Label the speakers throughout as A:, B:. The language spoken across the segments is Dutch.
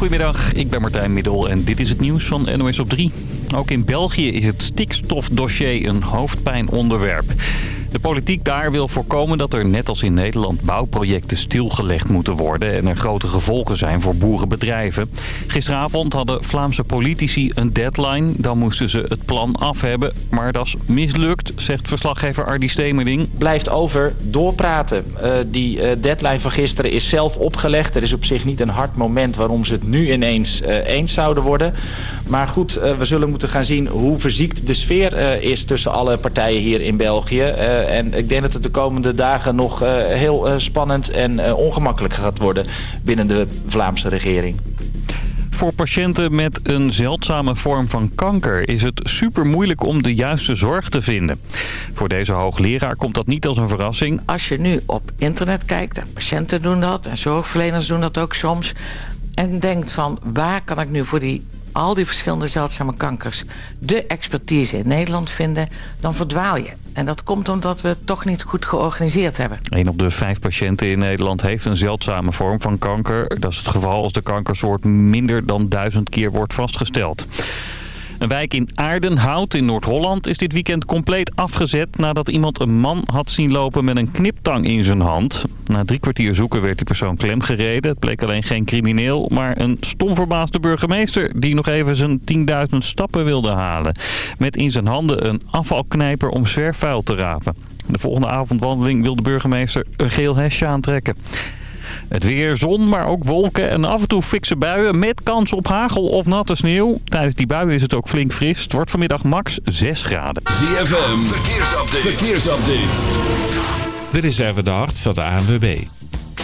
A: Goedemiddag, ik ben Martijn Middel en dit is het nieuws van NOS op 3. Ook in België is het stikstofdossier een hoofdpijnonderwerp. De politiek daar wil voorkomen dat er net als in Nederland bouwprojecten stilgelegd moeten worden... en er grote gevolgen zijn voor boerenbedrijven. Gisteravond hadden Vlaamse politici een deadline. Dan moesten ze het plan af hebben. Maar dat is mislukt, zegt verslaggever Ardi Stemerding.
B: Blijft over doorpraten. Uh, die uh, deadline van gisteren is zelf opgelegd. Er is op zich niet een hard moment waarom ze het nu ineens uh, eens zouden worden. Maar goed, we zullen moeten gaan zien hoe verziekt de sfeer is tussen alle partijen hier in België. En ik denk dat het de komende dagen nog heel spannend en ongemakkelijk gaat worden binnen de Vlaamse regering.
A: Voor patiënten met een zeldzame vorm van kanker is het super moeilijk om de juiste zorg te vinden. Voor deze hoogleraar komt dat niet als een verrassing.
C: Als je nu op internet kijkt, en patiënten doen dat en zorgverleners doen dat ook soms... en denkt van waar kan ik nu voor die al die verschillende zeldzame kankers de expertise in Nederland vinden, dan verdwaal je. En dat komt omdat we het toch niet goed georganiseerd hebben.
A: Een op de vijf patiënten in Nederland heeft een zeldzame vorm van kanker. Dat is het geval als de kankersoort minder dan duizend keer wordt vastgesteld. Een wijk in Aardenhout in Noord-Holland is dit weekend compleet afgezet... nadat iemand een man had zien lopen met een kniptang in zijn hand. Na drie kwartier zoeken werd die persoon klemgereden. Het bleek alleen geen crimineel, maar een stom verbaasde burgemeester... die nog even zijn 10.000 stappen wilde halen. Met in zijn handen een afvalknijper om zwerfvuil te rapen. De volgende avondwandeling wil de burgemeester een geel hesje aantrekken. Het weer, zon, maar ook wolken en af en toe fikse buien met kans op hagel of natte sneeuw. Tijdens die buien is het ook flink fris. Het wordt vanmiddag max 6 graden.
D: ZFM, verkeersupdate. verkeersupdate.
E: Dit is even de hart van de ANWB.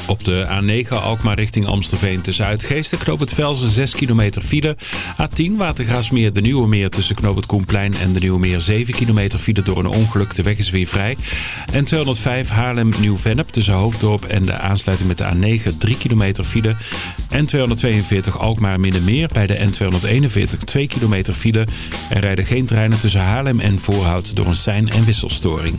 E: Op de A9 Alkmaar richting Amstelveen tussen Uitgeesten knoop het Velzen 6 kilometer file. A10 Watergraafsmeer de Nieuwe Meer tussen knoop het Koenplein en de Nieuwe Meer 7 kilometer file door een ongeluk. De weg is weer vrij. En 205 Haarlem Nieuw-Vennep tussen Hoofddorp en de aansluiting met de A9 3 kilometer file. En 242 Alkmaar Middenmeer bij de N241 2 kilometer file. Er rijden geen treinen tussen Haarlem en Voorhout door een sein- en wisselstoring.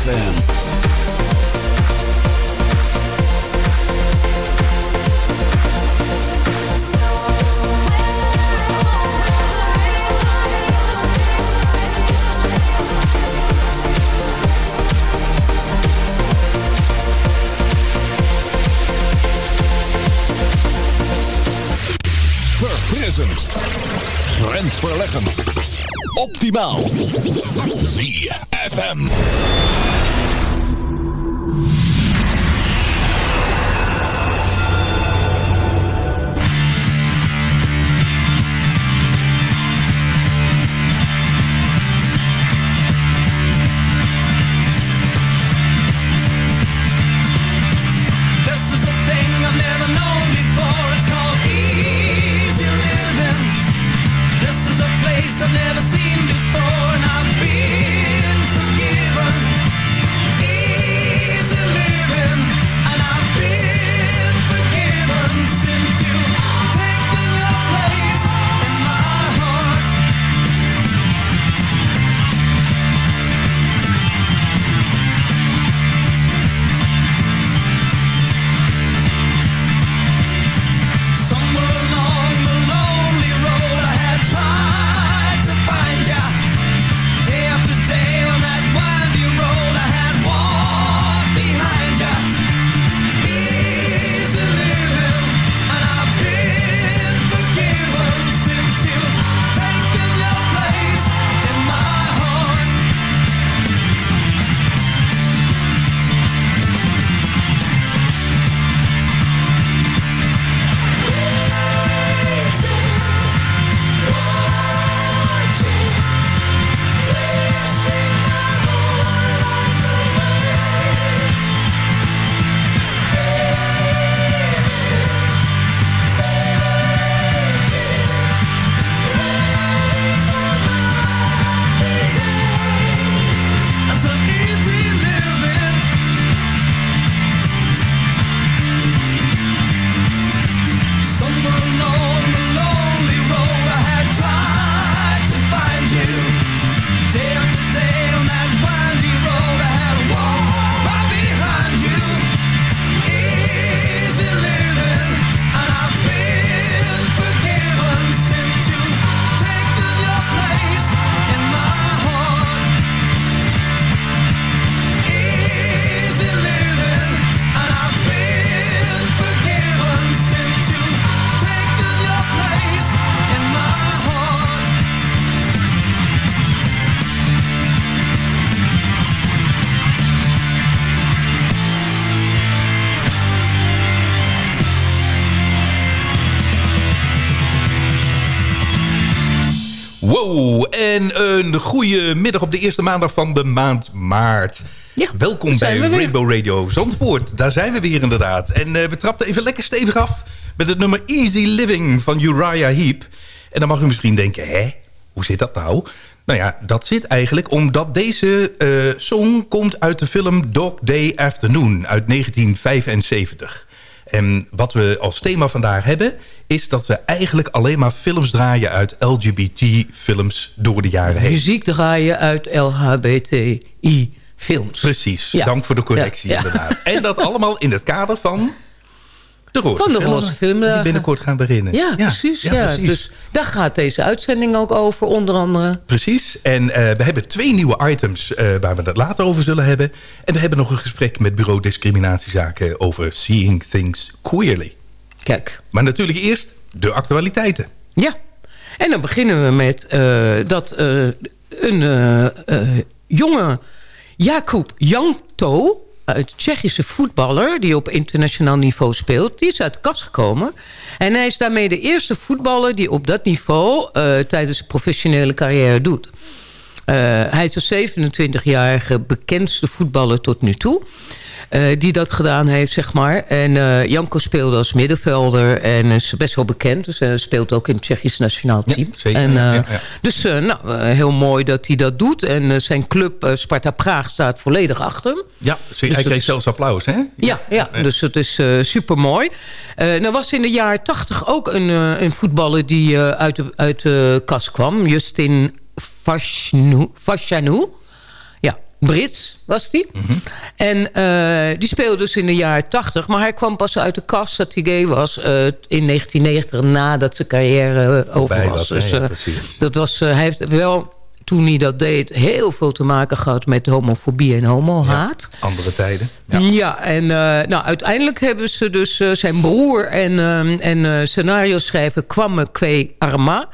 D: ZFM. Grensverleggend. Optimaal. ZFM.
F: Een goede middag op de eerste maandag van de maand maart.
G: Ja,
F: Welkom bij
G: we.
F: Rainbow Radio Zandvoort. Daar zijn we weer inderdaad. En eh, we trapten even lekker stevig af met het nummer Easy Living van Uriah Heep. En dan mag u misschien denken, hè, hoe zit dat nou? Nou ja, dat zit eigenlijk omdat deze eh, song komt uit de film Dog Day Afternoon uit 1975. En wat we als thema vandaag hebben... is dat we eigenlijk alleen maar films draaien uit LGBT-films door de jaren heen.
G: Muziek draaien uit LHBTI-films.
F: Precies,
G: Ja.
F: dank voor de correctie
G: Ja,
F: inderdaad. En dat allemaal in het kader van de Roze
G: Van de Roze Filmdagen.
F: Die binnenkort gaan beginnen.
G: Ja, precies. Ja, Dus daar gaat deze uitzending ook over, onder andere.
F: Precies. En eh, we hebben twee nieuwe items eh, waar we het later over zullen hebben. En we hebben nog een gesprek met bureau discriminatiezaken over Seeing Things Queerly.
G: Kijk.
F: Maar natuurlijk eerst de actualiteiten.
G: Ja. En dan beginnen we met eh, dat eh, een eh, jonge Jakub Jankto... een Tsjechische voetballer die op internationaal niveau speelt... die is uit de kast gekomen. En hij is daarmee de eerste voetballer die op dat niveau... tijdens zijn professionele carrière doet. Hij is de 27-jarige bekendste voetballer tot nu toe. Eh, die dat gedaan heeft, zeg maar. En eh, Janko speelde als middenvelder en is best wel bekend. Dus hij speelt ook in het Tsjechisch nationaal team.
F: Ja, zeker.
G: En, eh,
F: Ja, ja.
G: Dus eh, nou, eh, heel mooi dat hij dat doet. En eh, zijn club eh, Sparta Praag staat volledig achter hem.
F: Ja,
G: Dus
F: hij kreeg
G: is-
F: zelfs applaus, hè?
G: Ja, ja, dus het is eh super mooi. nou was in de jaren tachtig ook een, eh, een voetballer die eh, uit, de, uit de kast kwam. Justin Fashanu. Ja, Brits was die. En eh, die speelde dus in de jaren tachtig. Maar hij kwam pas uit de kast dat hij gay was eh, in 1990... nadat zijn carrière eh, over was.
F: was,
G: Dus,
F: ja,
G: dat was, hij heeft wel, toen hij dat deed... heel veel te maken gehad met homofobie en homohaat.
F: Andere tijden.
G: Ja, en eh, nou, uiteindelijk hebben ze dus zijn broer en, en scenario schrijver Kwame Kwe Arma...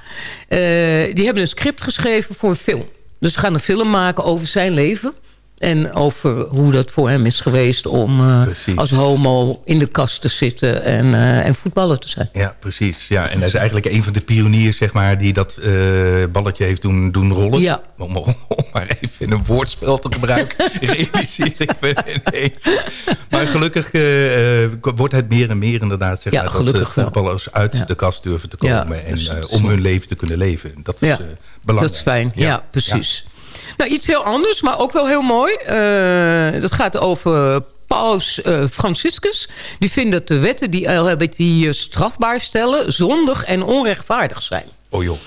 G: die hebben een script geschreven voor een film. Dus ze gaan een film maken over zijn leven... En over hoe dat voor hem is geweest om eh, als homo in de kast te zitten en, eh, en voetballer te zijn.
F: Ja, precies. Ja, en hij is eigenlijk een van de pioniers, zeg maar, die dat eh, balletje heeft doen, doen rollen.
G: Ja.
F: Om, om maar even een woordspel te gebruiken, realiseer ik me ineens. Maar gelukkig wordt het meer en meer inderdaad, zeg
G: Ja,
F: maar, dat voetballers uit de kast durven te komen. en om hun leven te kunnen leven. Dat is belangrijk.
G: Dat is fijn, ja, precies. Nou, iets heel anders, maar ook wel heel mooi. Eh, dat gaat over Paus eh, Franciscus. Die vindt dat de wetten die LHBT strafbaar stellen... zondig en onrechtvaardig zijn.
F: Oh joh.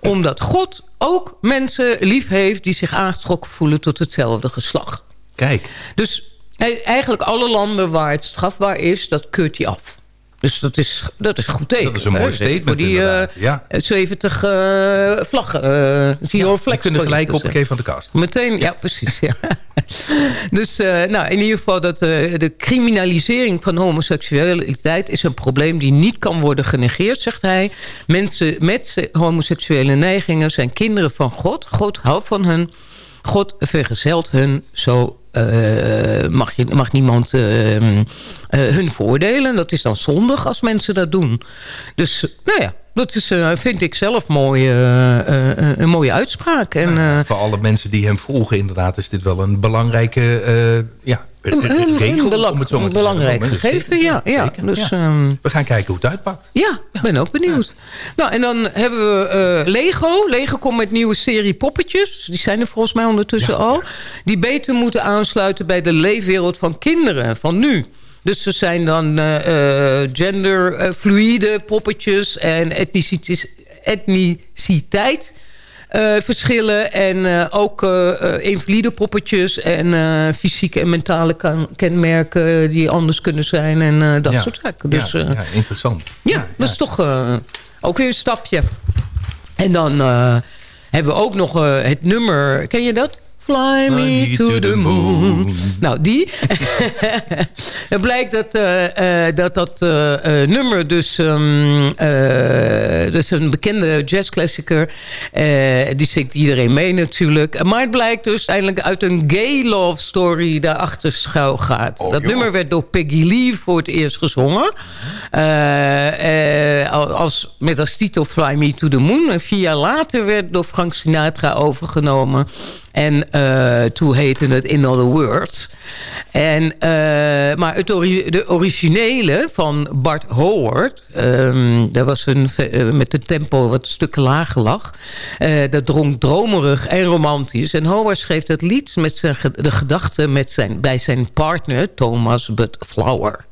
G: Omdat God ook mensen lief heeft... die zich aangetrokken voelen tot hetzelfde geslacht.
F: Kijk.
G: Dus eigenlijk alle landen waar het strafbaar is... dat keurt hij af. Dus dat is, dat is goed teken.
F: Dat is een mooi
G: hè?
F: statement
G: Voor die eh,
F: inderdaad, ja.
G: 70 eh, vlaggen. eh zie je hoor,
F: Die kunnen gelijk op een keer van de kast.
G: Meteen, ja, precies. Ja. dus eh, nou, in ieder geval dat eh, de criminalisering van homoseksualiteit... is een probleem die niet kan worden genegeerd, zegt hij. Mensen met homoseksuele neigingen zijn kinderen van God. God houdt van hen. God vergezelt hun. Zo eh, mag, je, mag niemand eh, eh, hun voordelen. Dat is dan zondig als mensen dat doen. Dus nou ja, dat is, eh, vind ik zelf mooi, eh, eh, een mooie uitspraak. En, eh,
F: Voor alle mensen die hem volgen, inderdaad, is dit wel een belangrijke eh, ja,
G: een,
F: regel.
G: een belang-
F: het zo
G: belangrijk gegeven, ja. ja.
F: zeker,
G: Dus,
F: ja.
G: ehm,
F: We gaan kijken hoe het uitpakt.
G: ja, ik ben ook benieuwd. Nou, en dan hebben we eh, Lego. Lego komt met nieuwe serie poppetjes. Die zijn er volgens mij ondertussen al. Die beter moeten aansluiten bij de leefwereld van kinderen van nu. Dus er zijn dan genderfluïde poppetjes en etniciteit, etniciteit eh, verschillen. En eh, ook eh, invalide poppetjes en fysieke en mentale kenmerken die anders kunnen zijn. En dat
F: Ja.
G: soort zaken. Dus,
F: ja, ja, interessant.
G: ja, dat is toch ook weer een stapje. En dan hebben we ook nog het nummer... Ken je dat? Fly me to the moon. Nou, die. Het blijkt dat eh, eh, dat, dat eh, nummer dus... eh, dus een bekende jazzklassieker. die zingt iedereen mee natuurlijk. Maar het blijkt dus uiteindelijk uit een gay love story... daarachter schuil gaat. dat nummer werd door Peggy Lee voor het eerst gezongen. Als, met als titel Fly Me to the Moon. En vier jaar later werd door Frank Sinatra overgenomen. En eh, toen heette het In Other Words. En, eh, maar het ori- de originele van Bart Howard... ehm, dat was een, eh, met een tempo wat stukken lager lag. eh, dat drong dromerig en romantisch. En Howard schreef dat lied met zijn, de gedachten met zijn, bij zijn partner Thomas Bud Flower.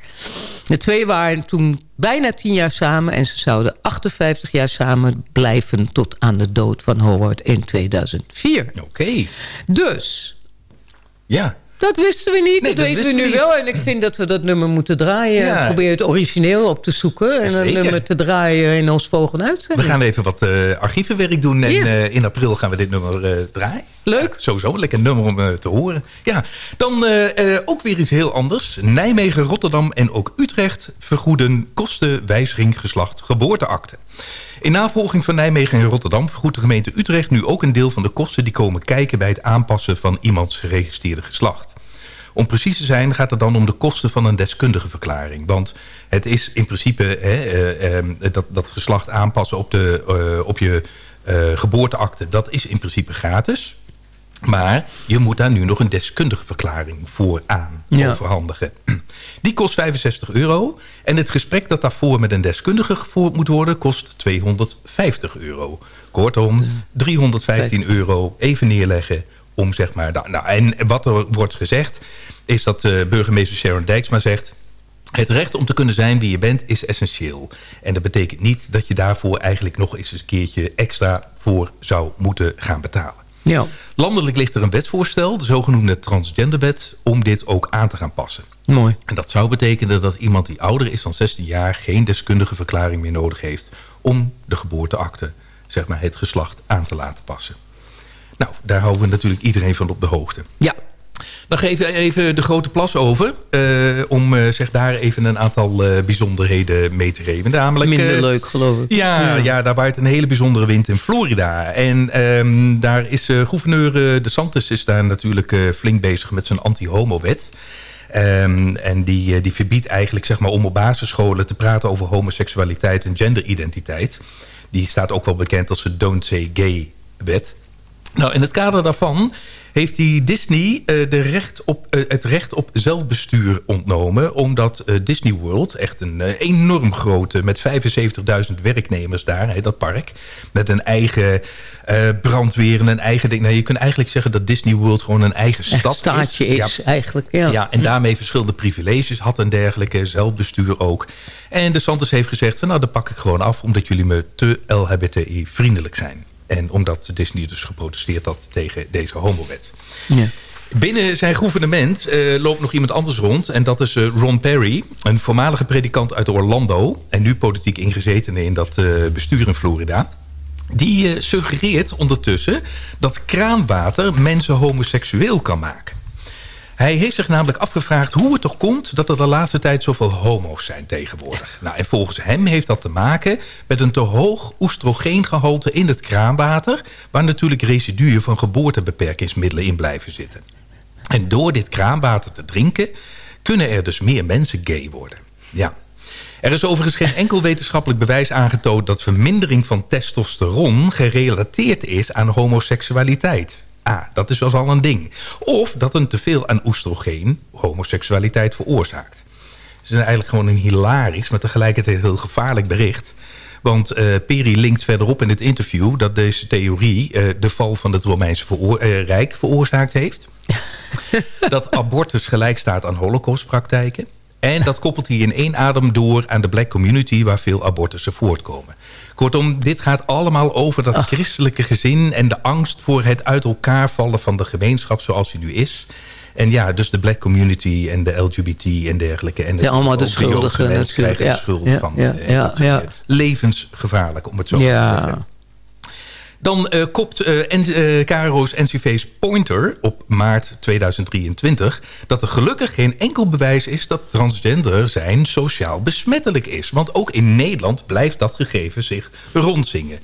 G: De twee waren toen bijna tien jaar samen... en ze zouden 58 jaar samen blijven... tot aan de dood van Howard in 2004.
F: Oké.
G: Dus,
F: Ja.
G: Dat wisten we niet.
F: Nee,
G: dat,
F: dat
G: weten we nu
F: we niet.
G: wel. En ik vind dat we dat nummer moeten draaien.
F: Ja.
G: Probeer het origineel op te zoeken. En een nummer te draaien in ons volgende
F: We
G: uitzending.
F: gaan even wat eh, archievenwerk doen. En
G: Ja.
F: eh, in april gaan we dit nummer eh, draaien.
G: Leuk.
F: Sowieso, een lekker nummer om te horen. Ja, dan ook weer iets heel anders. Nijmegen, Rotterdam en ook Utrecht vergoeden kostenwijziging geslacht geboorteakte. In navolging van Nijmegen en Rotterdam vergoedt de gemeente Utrecht nu ook een deel van de kosten die komen kijken bij het aanpassen van iemands geregistreerde geslacht. Om precies te zijn gaat het dan om de kosten van een deskundige verklaring. Want het is in principe hè, eh, eh, dat, dat geslacht aanpassen op, de, eh, op je eh, geboorteakte... dat is in principe gratis. Maar je moet daar nu nog een deskundige verklaring voor aan
G: Ja.
F: overhandigen. Die kost 65 euro. En het gesprek dat daarvoor met een deskundige gevoerd moet worden... kost 250 euro. Kortom, 315 euro even neerleggen om zeg maar... Nou, nou, en wat er wordt gezegd is dat eh, burgemeester Sharon Dijksma zegt... Het recht om te kunnen zijn wie je bent is essentieel. En dat betekent niet dat je daarvoor eigenlijk nog eens een keertje extra voor zou moeten gaan betalen.
G: Ja,
F: Landelijk ligt er een wetsvoorstel, de zogenoemde transgenderwet, om dit ook aan te gaan passen.
G: mooi.
F: En dat zou betekenen dat iemand die ouder is dan 16 jaar geen deskundige verklaring meer nodig heeft om de geboorteakte, zeg maar het geslacht, aan te laten passen. Nou, daar houden we natuurlijk iedereen van op de hoogte.
G: Ja,
F: Dan geef we even de grote plas over. eh, om eh, zeg daar even een aantal eh, bijzonderheden mee te geven. Namelijk,
G: minder leuk geloof ik.
F: Ja, ja. daar waait een hele bijzondere wind in Florida. En ehm, daar is gouverneur De Santis is daar natuurlijk flink bezig met zijn anti-homo-wet. Ehm, en die, die verbiedt eigenlijk zeg maar, om op basisscholen te praten over homoseksualiteit en genderidentiteit. Die staat ook wel bekend als de Don't Say Gay wet. Nou, in het kader daarvan heeft die Disney eh, de recht op, eh, het recht op zelfbestuur ontnomen. Omdat eh, Disney World, echt een enorm grote, met 75.000 werknemers daar, hè, dat park. Met een eigen brandweer en een eigen ding. Nou, je kunt eigenlijk zeggen dat Disney World gewoon een eigen
G: Echt
F: stad
G: staatje is,
F: Ja,
G: eigenlijk. Ja.
F: ja, en daarmee verschillende privileges had en dergelijke, zelfbestuur ook. En de Santos heeft gezegd van nou, dat pak ik gewoon af... omdat jullie me te LHBTI-vriendelijk zijn. En omdat Disney dus geprotesteerd had tegen deze homowet.
G: Ja.
F: Binnen zijn gouvernement eh, loopt nog iemand anders rond. En dat is eh, Ron Perry, een voormalige predikant uit Orlando... en nu politiek ingezetene in dat eh, bestuur in Florida. Die suggereert ondertussen dat kraanwater mensen homoseksueel kan maken. Hij heeft zich namelijk afgevraagd hoe het toch komt... dat er de laatste tijd zoveel homo's zijn tegenwoordig. Nou, en volgens hem heeft dat te maken met een te hoog oestrogeengehalte in het kraanwater... waar natuurlijk residuen van geboortebeperkingsmiddelen in blijven zitten. En door dit kraanwater te drinken... kunnen er dus meer mensen gay worden. Ja. Er is overigens geen enkel wetenschappelijk bewijs aangetoond... dat vermindering van testosteron gerelateerd is aan homoseksualiteit. Ah, dat is dus al een ding. Of dat een teveel aan oestrogeen homoseksualiteit veroorzaakt. Het is eigenlijk gewoon een hilarisch, maar tegelijkertijd heel gevaarlijk bericht. Want eh Peri linkt verderop in het interview... dat deze theorie eh, de val van het Romeinse veroor- eh, Rijk veroorzaakt heeft. dat abortus gelijk staat aan holocaustpraktijken. En dat koppelt hij in één adem door aan de black community... waar veel abortussen voortkomen. Kortom, dit gaat allemaal over dat christelijke gezin... en de angst voor het uit elkaar vallen van de gemeenschap zoals die nu is... En ja, dus de black community en de LGBT en dergelijke. En
G: Ja, allemaal de schuldigen natuurlijk, ja.
F: de schuld
G: Ja,
F: van.
G: ja,
F: eh,
G: ja.
F: Levensgevaarlijk, om het zo te zeggen. Dan eh, kopt eh, N- eh, NCV's Pointer op maart 2023... dat er gelukkig geen enkel bewijs is dat transgender zijn sociaal besmettelijk is. Want ook in Nederland blijft dat gegeven zich rondzingen.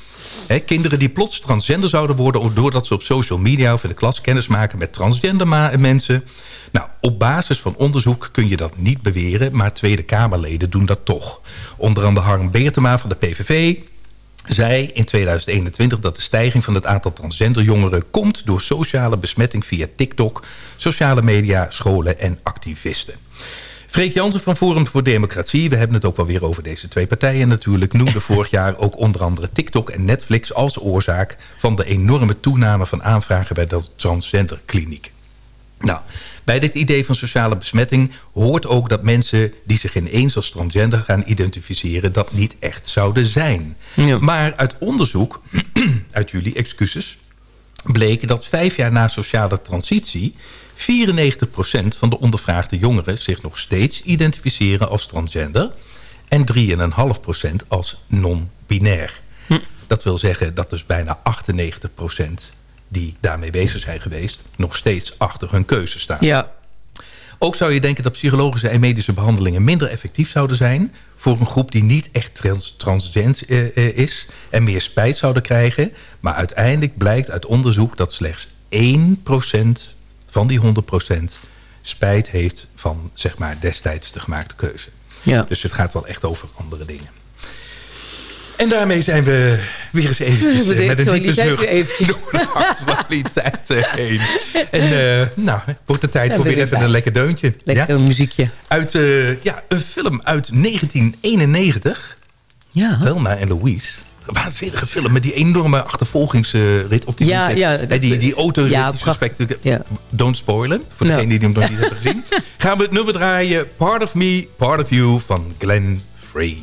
F: Kinderen die plots transgender zouden worden... doordat ze op social media of in de klas kennis maken met transgender mensen... Nou, op basis van onderzoek kun je dat niet beweren... maar Tweede Kamerleden doen dat toch. Onder andere Harm Beertema van de PVV zei in 2021 dat de stijging van het aantal transgender jongeren komt door sociale besmetting via TikTok, sociale media, scholen en activisten. Freek Jansen van Forum voor Democratie, we hebben het ook wel weer over deze twee partijen natuurlijk, noemde vorig jaar ook onder andere TikTok en Netflix als oorzaak van de enorme toename van aanvragen bij de transgenderkliniek. Nou, bij dit idee van sociale besmetting hoort ook dat mensen die zich ineens als transgender gaan identificeren dat niet echt zouden zijn.
G: Ja.
F: Maar uit onderzoek, uit jullie excuses, bleek dat vijf jaar na sociale transitie 94% van de ondervraagde jongeren zich nog steeds identificeren als transgender en 3,5% als non-binair. Dat wil zeggen dat dus bijna 98% die daarmee bezig zijn geweest... nog steeds achter hun keuze staan.
G: Ja,
F: Ook zou je denken dat psychologische en medische behandelingen... minder effectief zouden zijn voor een groep die niet echt trans transgender eh, eh, is... en meer spijt zouden krijgen. Maar uiteindelijk blijkt uit onderzoek dat slechts 1% van die 100% spijt heeft... van zeg maar destijds de gemaakte keuze.
G: ja.
F: Dus het gaat wel echt over andere dingen. En daarmee zijn we weer eens eventjes eh, met een diepe zucht door de actualiteit eh, heen. En eh, nou, wordt de tijd voor
G: we
F: weer
G: weer
F: even
G: bij.
F: een lekker deuntje.
G: Lekker
F: Ja?
G: muziekje.
F: Uit ja, een film uit 1991.
G: Ja.
F: Thelma en Louise. Een waanzinnige film met die enorme achtervolgingsrit op die
G: Ja, ja, dat-
F: die, die autorit
G: ja, Ja.
F: Don't spoilen, voor
G: Nou.
F: degenen die hem nog niet hebben gezien. Gaan we het nummer draaien. Part of Me, Part of You van Glenn Frey.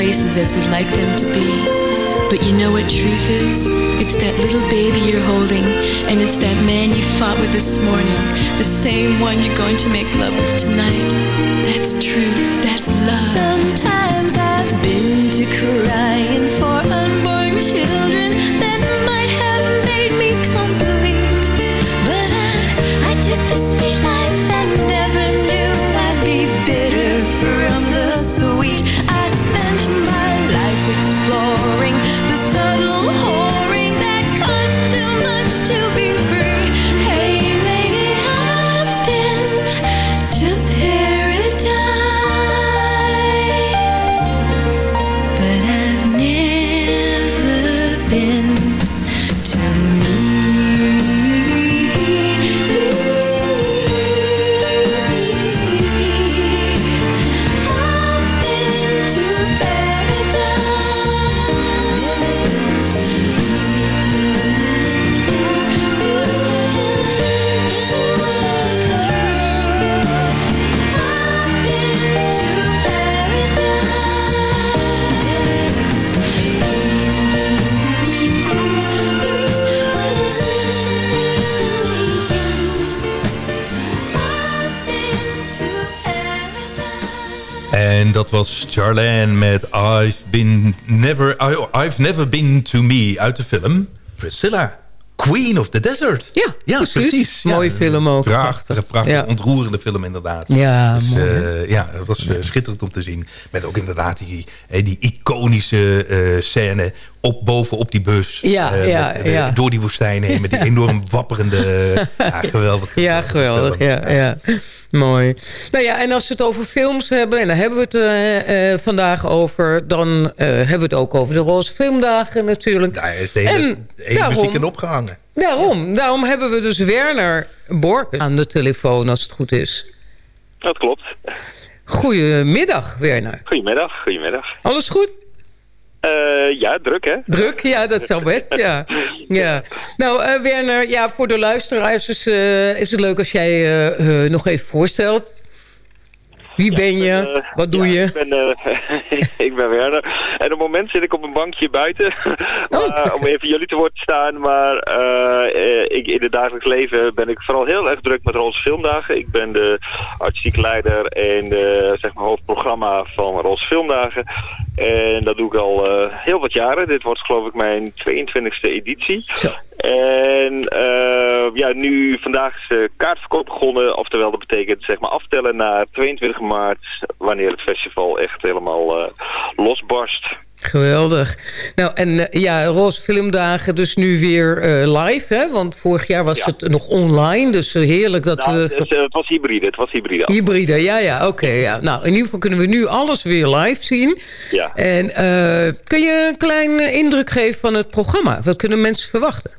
H: Places
I: as we'd like them to be. But you know what truth is? It's that little baby you're holding, and it's that man you fought with this morning, the same one you're going to make love with tonight.
F: Was Charlene met I've, been never, I- I've Never Been To Me uit de film Priscilla. Queen of the Desert.
G: Ja,
F: ja
G: precies.
F: precies. Ja,
G: Mooie film ook.
F: Prachtige, prachtige,
G: Ja.
F: ontroerende film inderdaad.
G: Ja,
F: Dus,
G: mooi,
F: eh, ja, dat was eh, schitterend om te zien. Met ook inderdaad die, eh, die iconische eh, scène op, bovenop die bus.
G: Ja, ja,
F: met,
G: ja.
F: Door die woestijn heen met die enorm wapperende... ja, geweldig.
G: Ja, geweldig. Ja, ja. Mooi. Nou ja, en als we het over films hebben... en daar hebben we het eh, eh, vandaag over... dan eh, hebben we het ook over de Roze Filmdagen natuurlijk.
F: Daar is de hele,
G: En
F: de hele
G: daarom-
F: muziek in opgehangen.
G: Daarom, daarom hebben we dus Werner Bork aan de telefoon... als het goed is.
J: Dat klopt.
G: Goedemiddag, Werner.
J: Goedemiddag, goedemiddag.
G: Alles goed?
J: Eh, ja, druk hè?
G: Druk, ja, dat zou best, ja. ja. Nou, eh, Werner, ja, voor de luisteraars is, eh, is het leuk als jij nog even voorstelt. Wie ben je? Wat doe
J: ja,
G: je?
J: Ik ben, ik ben Werner. En op het moment zit ik op een bankje buiten.
G: Oh,
J: om even jullie te woord te staan. Maar ik, in het dagelijks leven ben ik vooral heel erg druk met Roze Filmdagen. Ik ben de artistiek leider en de, zeg maar, hoofdprogramma van Roze Filmdagen. En dat doe ik al eh, heel wat jaren. Dit wordt geloof ik mijn 22e editie. En eh, ja, nu vandaag is de kaartverkoop begonnen. Oftewel, dat betekent zeg maar aftellen naar 22 maart. Wanneer het festival echt helemaal eh, losbarst.
G: Geweldig. Nou, en eh, ja, Roze Filmdagen dus nu weer eh, live, hè? Want vorig jaar was
J: Ja.
G: het nog online, dus eh, heerlijk dat
J: Nou,
G: we...
J: het, was hybride, het was hybride.
G: Hybride, ja, ja, oké. ja. Nou, in ieder geval kunnen we nu alles weer live zien.
J: Ja.
G: En kun je een klein indruk geven van het programma? Wat kunnen mensen verwachten?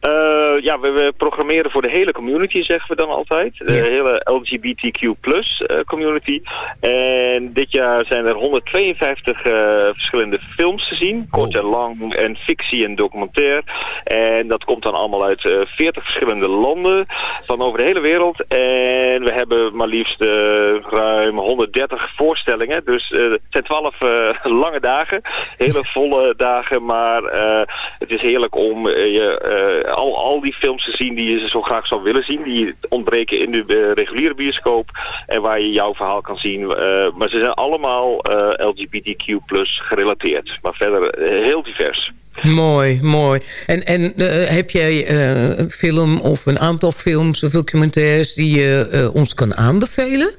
J: Eh, ja, we, we programmeren voor de hele community, zeggen we dan altijd. De hele LGBTQ plus eh, community. En dit jaar zijn er 152 eh, verschillende films te zien. Kort en lang en fictie en documentair. En dat komt dan allemaal uit eh 40 verschillende landen van over de hele wereld. En we hebben maar liefst ruim 130 voorstellingen. Dus het zijn 12 eh, lange dagen. Hele volle dagen, maar het is heerlijk om je, al, al die films te zien die je zo graag zou willen zien. Die ontbreken in de eh, reguliere bioscoop. En waar je jouw verhaal kan zien. Eh, maar ze zijn allemaal eh, LGBTQ plus gerelateerd. Maar verder heel divers.
G: Mooi, mooi. En, en heb jij een film of een aantal films of documentaires... die je ons kan aanbevelen?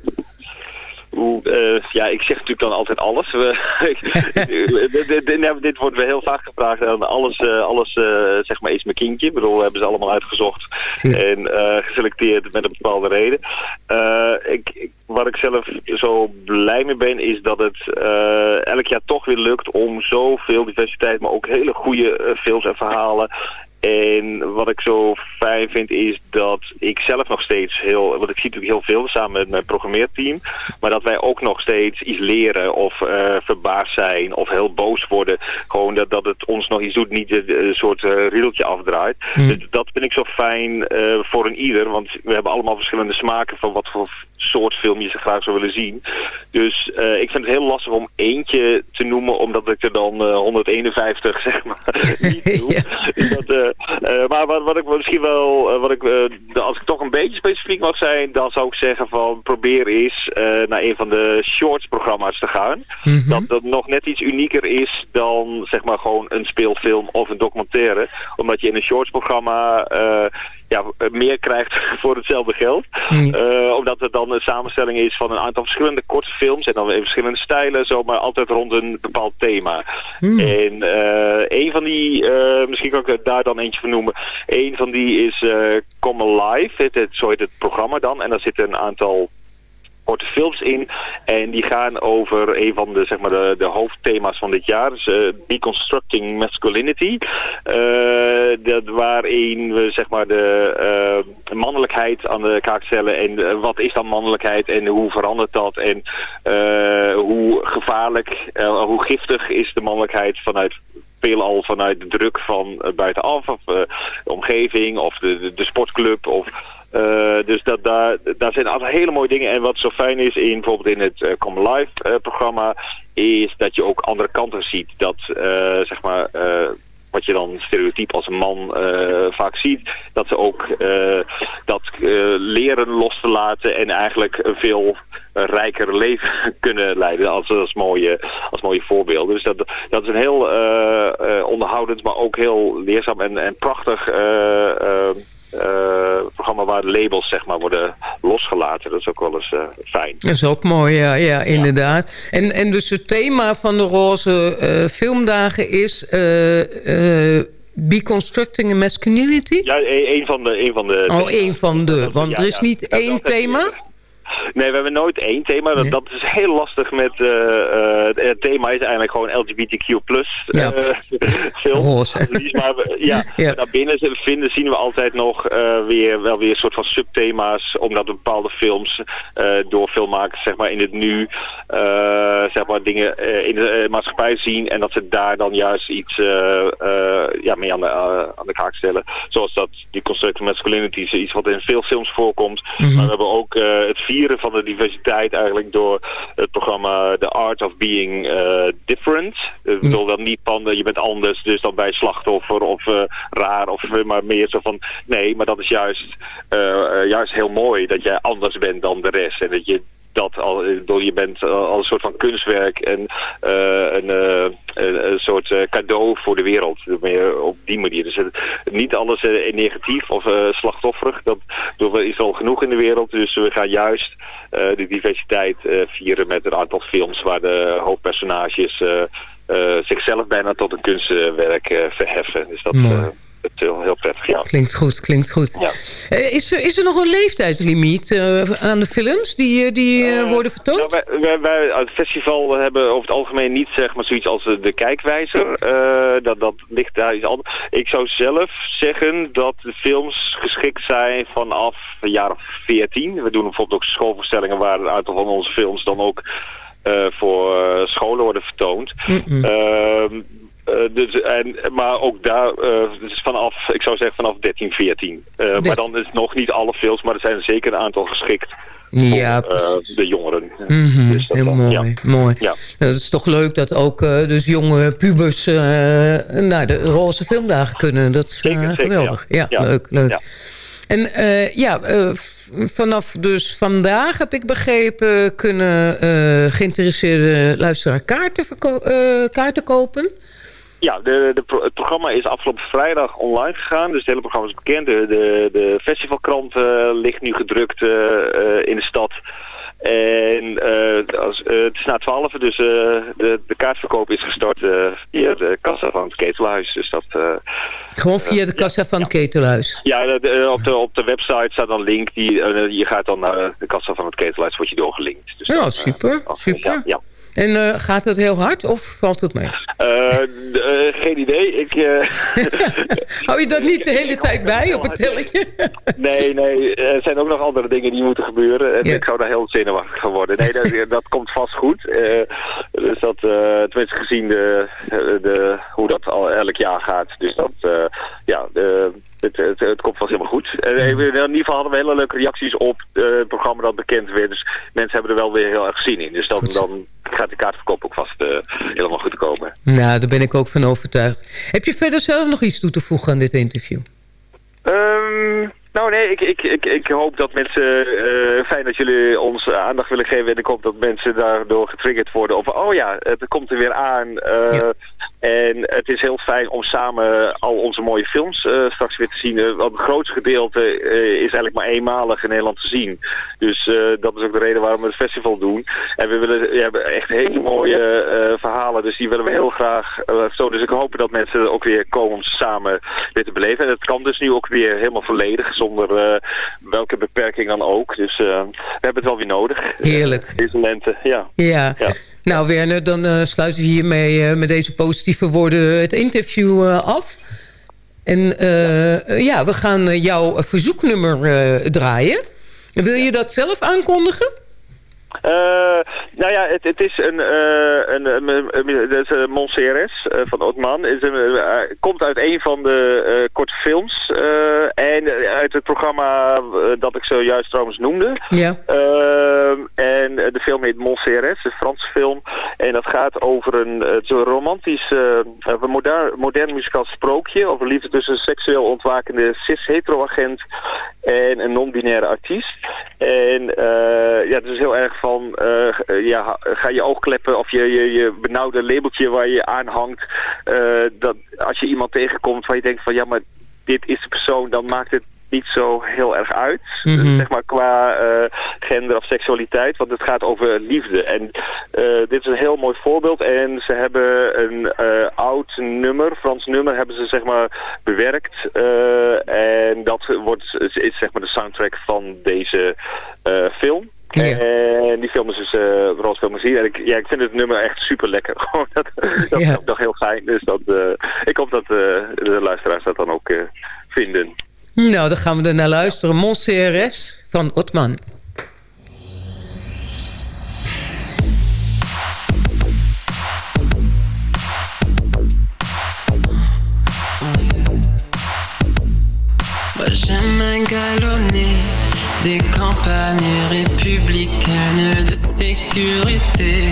J: Eh, ja, ik zeg natuurlijk dan altijd alles. We- dit, wordt weer heel vaak gevraagd. En alles, eh, alles eh, zeg maar is mijn kindje. Ik bedoel, hebben ze allemaal uitgezocht en geselecteerd met een bepaalde reden. Ik, waar ik zelf zo blij mee ben, is dat het elk jaar toch weer lukt om zoveel diversiteit, maar ook hele goede films en verhalen en wat ik zo fijn vind is dat ik zelf nog steeds heel, want ik zie natuurlijk heel veel samen met mijn programmeerteam, maar dat wij ook nog steeds iets leren of eh, verbaasd zijn of heel boos worden. Gewoon dat, dat het ons nog iets doet, niet een soort riedeltje afdraait. Dus dat vind ik zo fijn eh, voor een ieder, want we hebben allemaal verschillende smaken van wat voor soort film je ze graag zou willen zien. Dus eh, ik vind het heel lastig om eentje te noemen, omdat ik er dan eh, 151 zeg maar niet doe. Dus dat, eh, eh, maar wat, wat ik misschien wel, eh, wat ik, eh, als ik toch een beetje specifiek mag zijn, dan zou ik zeggen van probeer eens eh, naar een van de shorts programma's te gaan. Dat dat nog net iets unieker is dan zeg maar gewoon een speelfilm of een documentaire. Omdat je in een shorts programma eh, ja, meer krijgt voor hetzelfde geld. Eh, omdat het dan een samenstelling is van een aantal verschillende korte films en dan in verschillende stijlen, zo, maar altijd rond een bepaald thema. En eh, een van die, eh, misschien kan ik daar dan eentje van noemen. Een van die is Come Alive, het, het, zo heet het programma dan. En daar zitten een aantal korte films in. En die gaan over een van de, zeg maar, de, de hoofdthema's van dit jaar. Dus, eh, Deconstructing Masculinity. Eh, dat, waarin we zeg maar, de eh, mannelijkheid aan de kaak stellen. En wat is dan mannelijkheid en hoe verandert dat? En hoe gevaarlijk, hoe giftig is de mannelijkheid vanuit veelal vanuit de druk van buitenaf of de omgeving of de, de, de sportclub of eh, dus dat, daar, daar zijn altijd hele mooie dingen. En wat zo fijn is in bijvoorbeeld in het eh, Come Live eh, programma, is dat je ook andere kanten ziet. Dat zeg maar. wat je dan stereotyp als een man vaak ziet, dat ze ook dat leren los te laten en eigenlijk een veel rijker leven kunnen leiden als, als, mooie, als mooie voorbeelden. Dus dat, dat is een heel onderhoudend, maar ook heel leerzaam en, en prachtig programma waar de labels zeg maar worden losgelaten. Dat is ook wel eens eh, fijn.
G: Dat is ook mooi, ja, ja inderdaad. En, en dus het thema van de roze eh, filmdagen is... eh, eh, Deconstructing a Masculinity?
J: Ja, e- een van de... Een van de
G: Oh, één van de. Want er is niet één thema?
J: Nee, we hebben nooit één thema. Dat, dat is heel lastig met... eh, eh, het thema is eigenlijk gewoon LGBTQ plus
G: Ja.
J: eh, film.
G: Roze.
J: Dus, maar we- ja,
G: Ja.
J: naar binnen z- vinden zien we altijd nog weer, wel weer een soort van subthema's. Omdat bepaalde films door filmmakers zeg maar, in het nu zeg maar, dingen in de maatschappij zien. En dat ze daar dan juist iets ja, mee aan de, aan de kaak stellen. Zoals dat die constructive masculinity is iets wat in veel films voorkomt.
G: Mhm.
J: Maar we hebben ook het vieren van de diversiteit eigenlijk door het programma The Art of Being eh, Different. Ik bedoel dan niet van eh, je bent anders, dus dan bij slachtoffer of eh, raar of eh, maar meer zo van nee, maar dat is juist, eh, eh, juist heel mooi dat jij anders bent dan de rest en dat je dat al, bedoel, je bent al al een soort van kunstwerk en eh, een, eh, een, een soort eh, cadeau voor de wereld. Meer op die manier. Dus het- niet alles eh, negatief of eh, slachtofferig. Dat is al genoeg in de wereld. Dus we gaan juist eh, de diversiteit eh, vieren met een aantal films waar de hoofdpersonages eh, eh, zichzelf bijna tot een kunstwerk eh, verheffen. Dus dat. Dat is heel, heel prettig. Ja.
G: Klinkt goed, klinkt goed. Eh, is, er, is er nog een leeftijdslimiet eh, aan de films die, eh, die worden vertoond?
J: Nou, wij, wij, het festival hebben over het algemeen niet zeg maar, zoiets als de kijkwijzer. Dat, dat ligt daar iets anders. Ik zou zelf zeggen dat de films geschikt zijn vanaf een jaar of 14. We doen bijvoorbeeld ook schoolvoorstellingen waar een aantal van onze films dan ook voor scholen worden vertoond. Ehm, eh, dus, en, maar ook daar, dus vanaf, ik zou zeggen vanaf 13, 14. Eh, maar dan is het nog niet alle films, maar er zijn er zeker een aantal geschikt
G: Ja,
J: voor de jongeren. Dus dat
G: heel
J: dan,
G: mooi,
J: ja.
G: mooi.
J: Ja.
G: Nou, het is toch leuk dat ook dus jonge pubers naar de roze filmdagen kunnen. Dat is
J: zeker,
G: geweldig. Ja,
J: ja. Ja.
G: leuk, leuk. En ja, vanaf dus vandaag heb ik begrepen... kunnen geïnteresseerde luisteraar kaarten, kaarten kopen.
J: Ja, de, de het programma is afgelopen vrijdag online gegaan. Dus het hele programma is bekend. De, de, de festivalkrant eh, ligt nu gedrukt eh, eh, in de stad. En als, het is na twaalf, dus de, de kaartverkoop is gestart via de kassa van het ketelhuis. Dus dat,
G: Gewoon via de kassa van het ketelhuis.
J: ja, de- op, de, op de website staat dan een link. Die, je gaat dan naar de kassa van het ketelhuis, wordt je doorgelinkt. Dus
G: Ja,
J: eh,
G: super, super.
J: Ja, ja.
G: En eh, gaat het heel hard of valt het mee?
J: Eh, eh, geen idee. Ik,
G: Hou je dat niet de hele tijd bij op het telletje?
J: Nee, nee, er zijn ook nog andere dingen die moeten gebeuren. En
G: Ja.
J: ik zou daar heel zenuwachtig van worden. Nee, dat, dat komt vast goed. Dus dat, eh tenminste gezien de, de, hoe dat al elk jaar gaat. Dus dat, eh, ja, de, het, het, het komt vast helemaal goed. En eh, in ieder geval hadden we hele leuke reacties op eh, het programma dat bekend werd. Dus mensen hebben er wel weer heel erg zin in. Dus dan, dan gaat de kaartverkoop ook vast eh, helemaal goed komen.
G: Nou, daar ben ik ook van overtuigd. Heb je verder zelf nog iets toe te voegen aan dit interview?
J: Ehm, nou nee, ik, ik, ik, ik hoop dat mensen, eh, fijn dat jullie ons aandacht willen geven en ik hoop dat mensen daardoor getriggerd worden of oh ja, het komt er weer aan. eh, En het is heel fijn om samen al onze mooie films eh, straks weer te zien. Want het grootste gedeelte is eigenlijk maar eenmalig in Nederland te zien. Dus dat is ook de reden waarom we het festival doen. En we, willen, we hebben echt hele mooie verhalen, dus die willen we heel graag zo. Dus ik hoop dat mensen ook weer komen om ze samen weer te beleven. En het kan dus nu ook weer helemaal volledig, zonder eh, welke beperking dan ook. Dus eh, we hebben het wel weer nodig.
G: Heerlijk.
J: Eh, deze lente, ja.
G: Ja. Nou Werner, dan sluiten we hiermee met deze positieve woorden het interview af. En ja, we gaan jouw verzoeknummer draaien. Wil je dat zelf aankondigen?
J: Eh, nou ja, het, het is een, eh een, een, een, een- een eh, van Otman. Is een, komt uit een van de korte films. en uit het programma dat ik zojuist trouwens noemde.
G: Ja.
J: En de film heet Montserrat, een Franse film. En dat gaat over een, zo'n romantisch, een modern, modern muzikaal sprookje. Over liefde tussen een seksueel ontwakende cis-hetero-agent en een non-binaire artiest. En eh, ja, het is heel erg van, eh, ja, ga je oogkleppen of je, je, je benauwde labeltje waar je aan hangt. eh, dat als je iemand tegenkomt waar je denkt van, ja, maar dit is de persoon, dan maakt het niet zo heel erg uit.
G: Mhm.
J: Zeg maar qua eh, gender of seksualiteit. Want het gaat over liefde. En eh, dit is een heel mooi voorbeeld. En ze hebben een eh, oud nummer, Frans nummer, hebben ze zeg maar bewerkt. En dat wordt, is, is zeg maar de soundtrack van deze film. En die film is dus uh, Roos Filmazie. En ik, ja, ik vind het nummer echt super lekker. Dat dat
G: Ja.
J: is ook nog heel fijn. Dus dat, ik hoop dat de luisteraars dat dan ook vinden.
G: Nou, dan gaan we er naar luisteren. Montserrat van Otman.
K: J'aime galonner des campagnes républicaines de sécurité.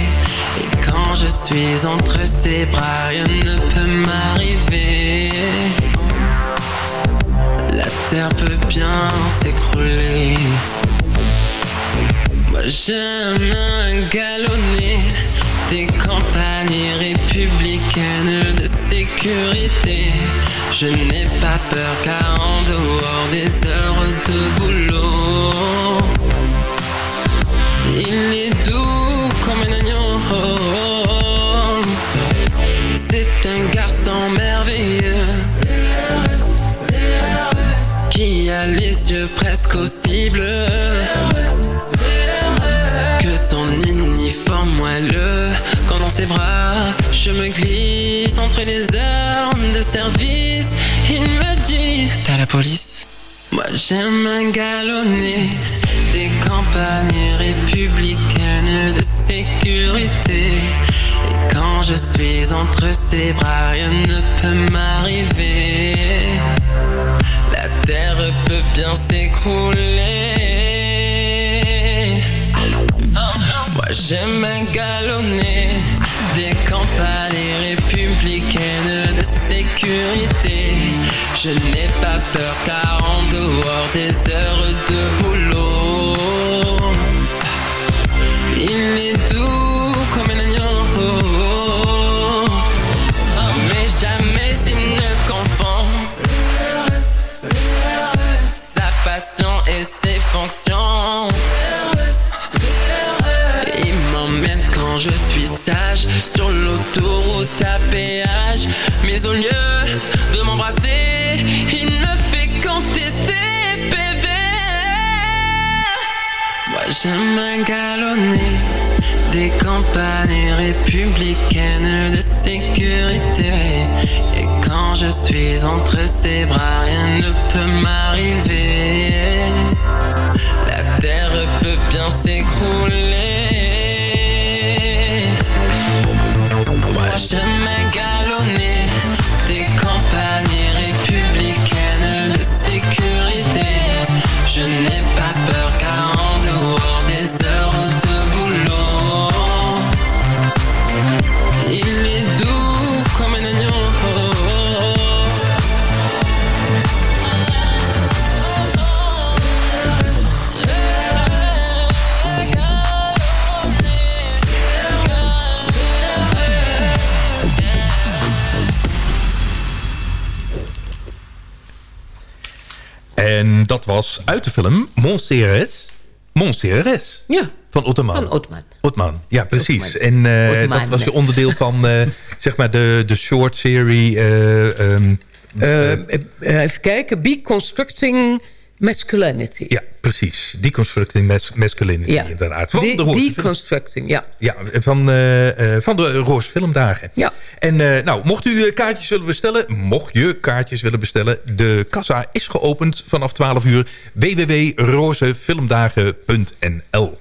K: Et quand je suis entre ses bras, rien ne peut m'arriver. La terre peut bien s'écrouler. Moi j'aime un galonné des campagnes républicaines de sécurité. Je n'ai pas peur car en dehors des heures de boulot, il est doux comme un agneau. C'est un a les yeux presque aussi bleus que son uniforme moelleux. Quand dans ses bras, je me glisse entre les armes de service. Il me dit T'as la police? Moi j'aime un galonné des campagnes républicaines de sécurité. Et quand je suis entre ses bras, rien ne peut m'arriver. La terre peut bien s'écrouler. Moi j'aime un galonné des campagnes républicaines de sécurité. Je n'ai pas peur car en dehors des heures de boulot, il est doux Mais au lieu de m'embrasser, il ne fait compter ses PV. Moi j'aime un galonné des campagnes républicaines de sécurité. Et quand je suis entre ses bras, rien ne peut m'arriver.
F: Dat was uit de film Montserrat. Montserrat.
G: Ja.
F: Van Ottoman.
G: Van Ottoman.
F: Ottoman, ja precies.
G: Ottoman.
F: En eh,
G: Ottoman,
F: dat was
G: nee.
F: je onderdeel van eh, zeg maar de, de short serie. eh, ehm,
G: Eh, eh, even kijken. Deconstructing Masculinity.
F: ja, precies. Deconstructing mas Masculinity
G: Ja.
F: inderdaad. Van
G: De-
F: de, Roze
G: deconstructing, ja.
F: ja, van, eh, eh, van de Roos Filmdagen.
G: Ja.
F: En eh, nou, mocht u kaartjes willen bestellen, mocht je kaartjes willen bestellen, de kassa is geopend vanaf 12 uur. www.rozefilmdagen.nl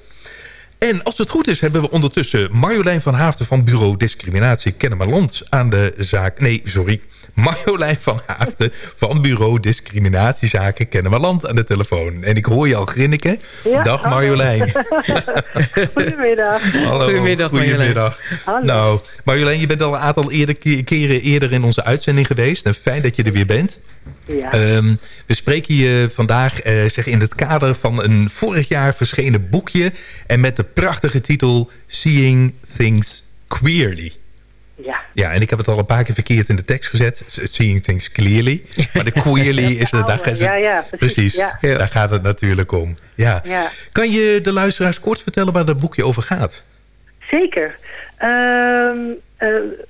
F: En als het goed is, hebben we ondertussen Marjolein van Haafden van Bureau Discriminatie Kennemerland aan de zaak. Nee, sorry. Marjolein van Haafden van Bureau Discriminatiezaken Kennemerland aan de telefoon. En ik hoor je al grinniken.
L: Ja,
F: Dag
L: hallo.
F: Marjolein.
L: Goedemiddag.
F: Hallo,
G: Goedemiddag,
F: goedemiddag.
L: Hallo.
F: Nou, Marjolein, je bent al een aantal eerder, ke- keren eerder in onze uitzending geweest. En fijn dat je er weer bent.
L: Ja.
F: Ehm, we spreken je vandaag eh, zeg, in het kader van een vorig jaar verschenen boekje. En met de prachtige titel Seeing Things Queerly.
L: Ja.
F: Ja, en ik heb het al een paar keer verkeerd in de tekst gezet. Seeing Things Clearly. Maar de queerly is de... Daar,
L: Ja, ja, precies. Ja.
F: daar gaat het natuurlijk om. Ja.
L: Ja.
F: Kan je de luisteraars kort vertellen waar dat boekje over gaat?
L: Zeker. Ehm, eh,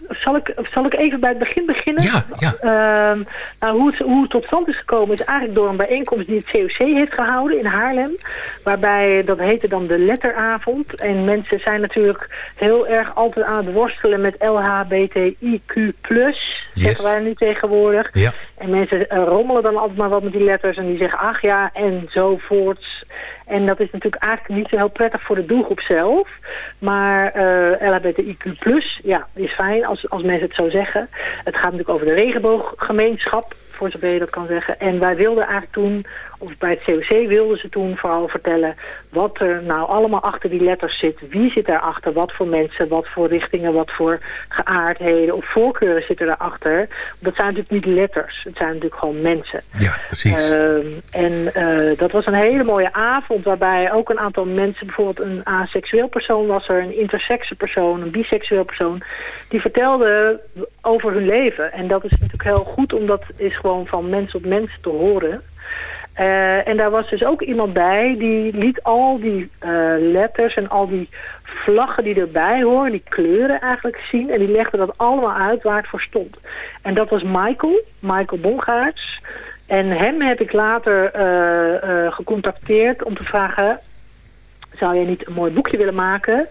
L: zal, ik, zal ik even bij het begin beginnen?
F: Ja, ja.
L: Ehm, nou, hoe, het, hoe het tot stand is gekomen is eigenlijk door een bijeenkomst die het COC heeft gehouden in Haarlem. Waarbij, dat heette dan de letteravond. En mensen zijn natuurlijk heel erg altijd aan het worstelen met LHBTIQ+, zeggen wij nu tegenwoordig.
F: Ja.
L: En mensen eh, rommelen dan altijd maar wat met die letters en die zeggen ach ja enzovoorts. En dat is natuurlijk eigenlijk niet zo heel prettig voor de doelgroep zelf. Maar eh LHBTIQ+, ja, is fijn als, als mensen het zo zeggen. Het gaat natuurlijk over de regenbooggemeenschap, voor zover je dat kan zeggen. En wij wilden eigenlijk toen of bij het COC wilden ze toen vooral vertellen wat er nou allemaal achter die letters zit. Wie zit daarachter? Wat voor mensen, wat voor richtingen, wat voor geaardheden of voorkeuren zitten daarachter? Dat zijn natuurlijk niet letters, het zijn natuurlijk gewoon mensen.
F: Ja, precies.
L: Ehm, en eh, dat was een hele mooie avond waarbij ook een aantal mensen, bijvoorbeeld een aseksueel persoon was er, een intersexe persoon, een biseksueel persoon, die vertelden over hun leven. En dat is natuurlijk heel goed, omdat dat is gewoon van mens op mens te horen. Eh, en daar was dus ook iemand bij die liet al die eh, letters en al die vlaggen die erbij horen, die kleuren eigenlijk zien. En die legde dat allemaal uit waar het voor stond. En dat was Michael, Michael Bongaerts. En hem heb ik later uh, gecontacteerd om te vragen... zou jij niet een mooi boekje willen maken...